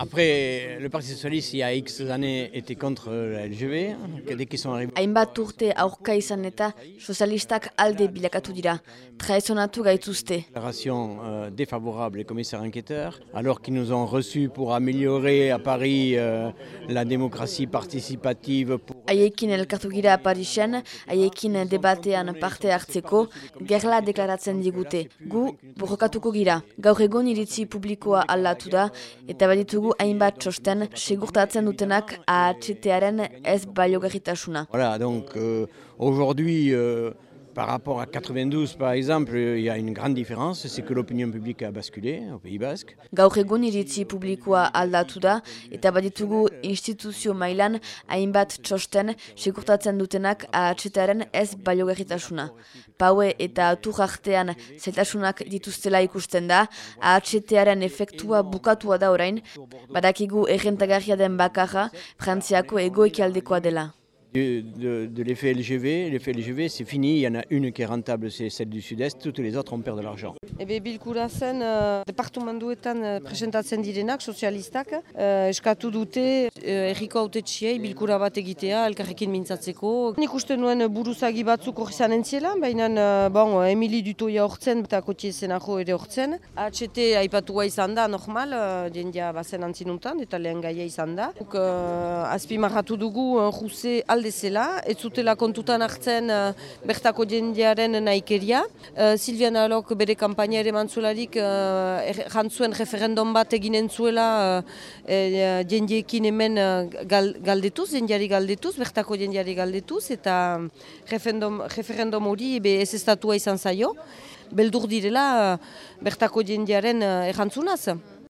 Après, le Parti Socialiste, il y a X années, était contre la LGV. Dès qu'ils sont arrivés... Hainbat urte aurka izan eta sozialistak alde bilakatu dira. Traizonatu gaituzte. Déclaration euh, défavorable des commissaires enquêteurs, alors qu'ils nous ont reçus pour améliorer à Paris euh, la démocratie participative. Pour... Haiekin elkartu gira Parisen, haiekin debatean parte hartzeko, gerla deklaratzen digute. Gu, borrokatuko gira. Gaur egon iritzi publikoa aldatu da, eta baditugu hainbat txosten segurtatzen dutenak AHTaren ez baliogarritasuna. Voilà, donc euh, aujourd'hui, euh, par rapport à 92 par exemple, il y a une grande différence, c'est que l'opinion publique a basculé au Pays Basque. Gaur egun iritzi publikoa aldatu da, eta baditugu instituzio mailan hainbat txosten segurtatzen dutenak AHTaren ez baliogarritasuna. Paue eta atur artean zeltasunak dituztela ikusten da, AHTaren efektua bukatua da orain, badakigu errentagarria den bakarra, Frantziako egoekialdekoa dela. De, de, de l'effet LGV, l'effet LGV c'est fini, il y en a une qui est rentable, c'est celle du sud-est, toutes les autres on perd de l'argent. Ebe bilkura zen uh, departamentuetan uh, presentatzen direnak, sozialistak, uh, eskatu dute uh, erriko autetxiei bilkura bat egitea, elkarrekin mintzatzeko. Nik uste nuen buruzagi batzuk hori zanen ziela, baina uh, bon, Emili Dutoia hortzen eta kotie zenajo ere hortzen. HT aipatua izan da, normal, uh, jendia bazen antzinuntan eta lehen gaia izan da. Uh, Azpi marratu dugu, uh, Juse alde zela, ez zutela kontutan hartzen uh, bertako jendearen naikeria. Uh, Silvian Alok bere kampaina ere mantzularik uh, jantzuen referendum bat eginen zuela uh, uh, jendiekin hemen uh, gal, galdetuz, jendeari galdetuz, bertako jendeari galdetuz, eta referendum, referendum hori ez estatua izan zaio. Beldur direla uh, bertako jendearen uh, errantzunaz.